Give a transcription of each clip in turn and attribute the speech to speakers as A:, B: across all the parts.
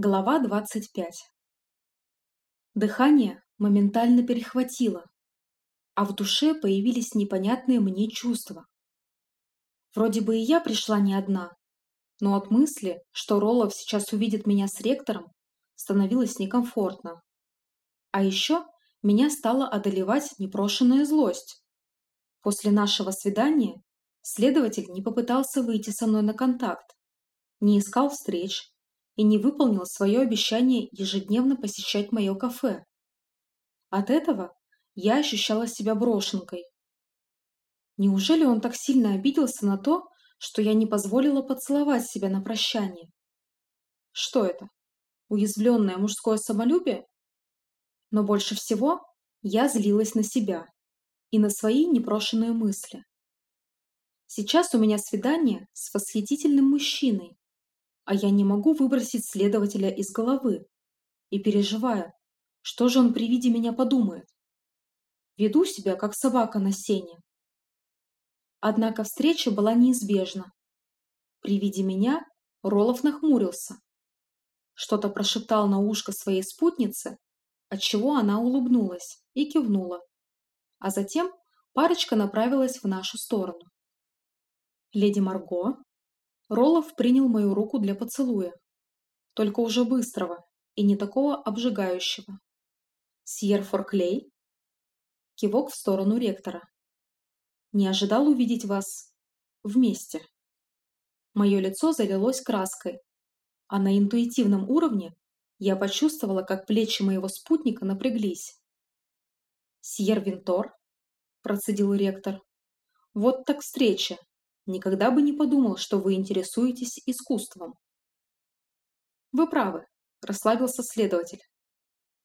A: Глава 25 Дыхание моментально перехватило, а в душе появились непонятные мне чувства. Вроде бы и я пришла не одна, но от мысли, что Роллов сейчас увидит меня с ректором, становилось некомфортно. А еще меня стала одолевать непрошенная злость. После нашего свидания следователь не попытался выйти со мной на контакт, не искал встреч, и не выполнил свое обещание ежедневно посещать мое кафе. От этого я ощущала себя брошенкой. Неужели он так сильно обиделся на то, что я не позволила поцеловать себя на прощание? Что это? Уязвленное мужское самолюбие? Но больше всего я злилась на себя и на свои непрошенные мысли. Сейчас у меня свидание с восхитительным мужчиной, а я не могу выбросить следователя из головы и переживаю, что же он при виде меня подумает. Веду себя, как собака на сене. Однако встреча была неизбежна. При виде меня Ролов нахмурился. Что-то прошептал на ушко своей спутнице, отчего она улыбнулась и кивнула. А затем парочка направилась в нашу сторону. Леди Марго, Ролов принял мою руку для поцелуя. Только уже быстрого и не такого обжигающего. Сьер Форклей? Кивок в сторону ректора. Не ожидал увидеть вас вместе. Мое лицо залилось краской, а на интуитивном уровне я почувствовала, как плечи моего спутника напряглись. «Сьер Винтор?» – процедил ректор. «Вот так встреча. Никогда бы не подумал, что вы интересуетесь искусством. Вы правы, расслабился следователь.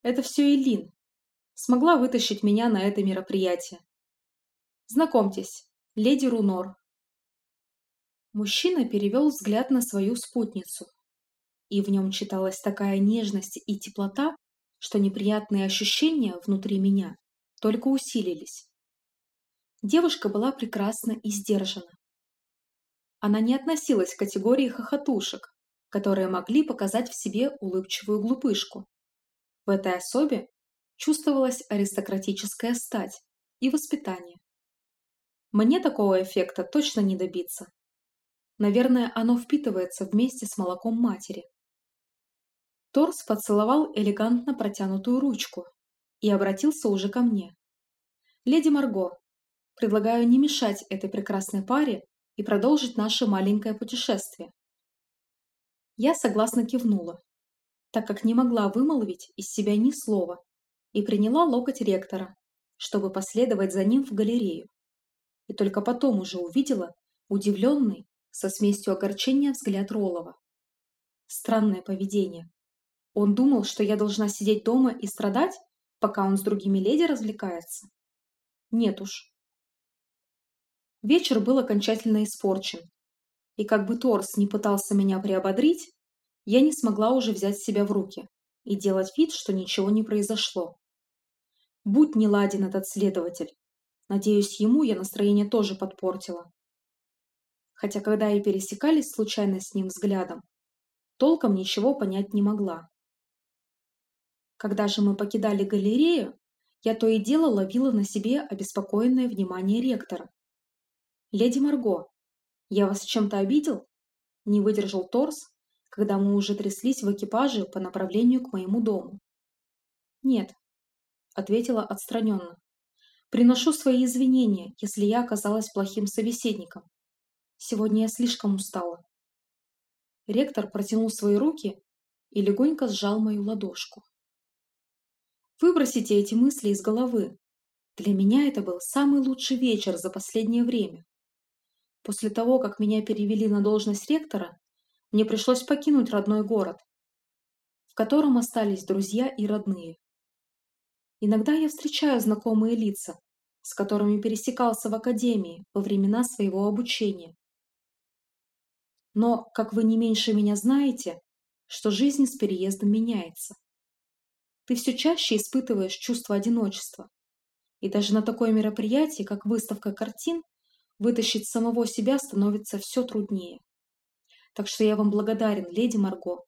A: Это все Элин. Смогла вытащить меня на это мероприятие. Знакомьтесь, леди Рунор. Мужчина перевел взгляд на свою спутницу. И в нем читалась такая нежность и теплота, что неприятные ощущения внутри меня только усилились. Девушка была прекрасна и сдержана. Она не относилась к категории хохотушек, которые могли показать в себе улыбчивую глупышку. В этой особе чувствовалась аристократическая стать и воспитание. Мне такого эффекта точно не добиться. Наверное, оно впитывается вместе с молоком матери. Торс поцеловал элегантно протянутую ручку и обратился уже ко мне. «Леди Марго, предлагаю не мешать этой прекрасной паре и продолжить наше маленькое путешествие. Я согласно кивнула, так как не могла вымолвить из себя ни слова, и приняла локоть ректора, чтобы последовать за ним в галерею. И только потом уже увидела удивленный, со смесью огорчения взгляд Ролова. Странное поведение. Он думал, что я должна сидеть дома и страдать, пока он с другими леди развлекается? Нет уж, Вечер был окончательно испорчен. И как бы Торс не пытался меня приободрить, я не смогла уже взять себя в руки и делать вид, что ничего не произошло. Будь не ладен этот следователь. Надеюсь, ему я настроение тоже подпортила. Хотя когда и пересекались случайно с ним взглядом, толком ничего понять не могла. Когда же мы покидали галерею, я то и дело ловила на себе обеспокоенное внимание ректора. «Леди Марго, я вас чем-то обидел?» Не выдержал Торс, когда мы уже тряслись в экипаже по направлению к моему дому. «Нет», — ответила отстраненно. «Приношу свои извинения, если я оказалась плохим собеседником. Сегодня я слишком устала». Ректор протянул свои руки и легонько сжал мою ладошку. «Выбросите эти мысли из головы. Для меня это был самый лучший вечер за последнее время. После того, как меня перевели на должность ректора, мне пришлось покинуть родной город, в котором остались друзья и родные. Иногда я встречаю знакомые лица, с которыми пересекался в академии во времена своего обучения. Но, как вы не меньше меня знаете, что жизнь с переездом меняется. Ты все чаще испытываешь чувство одиночества. И даже на такое мероприятие, как выставка картин, Вытащить самого себя становится все труднее. Так что я вам благодарен, леди Марго.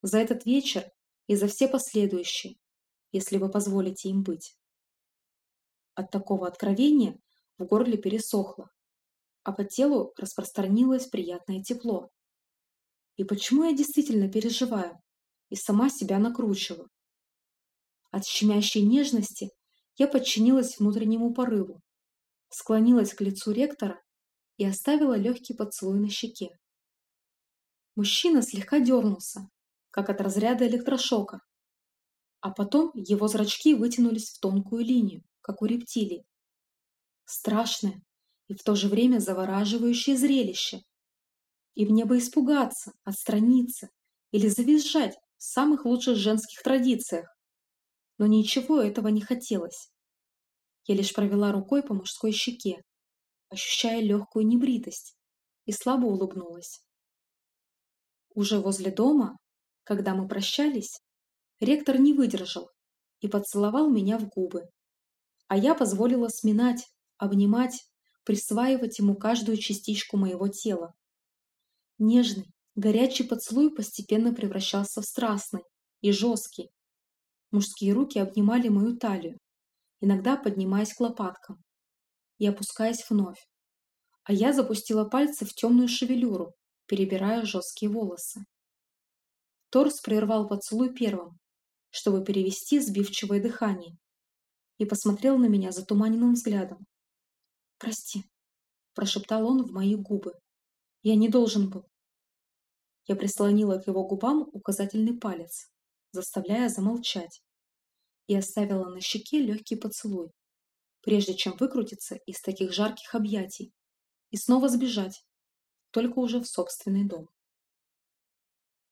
A: За этот вечер и за все последующие, если вы позволите им быть. От такого откровения в горле пересохло, а по телу распространилось приятное тепло. И почему я действительно переживаю и сама себя накручиваю? От щемящей нежности я подчинилась внутреннему порыву, склонилась к лицу ректора и оставила легкий поцелуй на щеке. Мужчина слегка дернулся, как от разряда электрошока, а потом его зрачки вытянулись в тонкую линию, как у рептилий. Страшное и в то же время завораживающее зрелище. И мне бы испугаться, отстраниться или завизжать в самых лучших женских традициях. Но ничего этого не хотелось. Я лишь провела рукой по мужской щеке, ощущая легкую небритость, и слабо улыбнулась. Уже возле дома, когда мы прощались, ректор не выдержал и поцеловал меня в губы. А я позволила сминать, обнимать, присваивать ему каждую частичку моего тела. Нежный, горячий поцелуй постепенно превращался в страстный и жесткий. Мужские руки обнимали мою талию, иногда поднимаясь к лопаткам и опускаясь вновь. А я запустила пальцы в темную шевелюру, перебирая жесткие волосы. Торс прервал поцелуй первым, чтобы перевести сбивчивое дыхание, и посмотрел на меня затуманенным взглядом. «Прости», – прошептал он в мои губы. «Я не должен был». Я прислонила к его губам указательный палец, заставляя замолчать, и оставила на щеке легкий поцелуй, прежде чем выкрутиться из таких жарких объятий и снова сбежать, только уже в собственный дом.